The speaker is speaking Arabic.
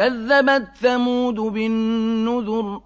كذبت ثمود بالنذر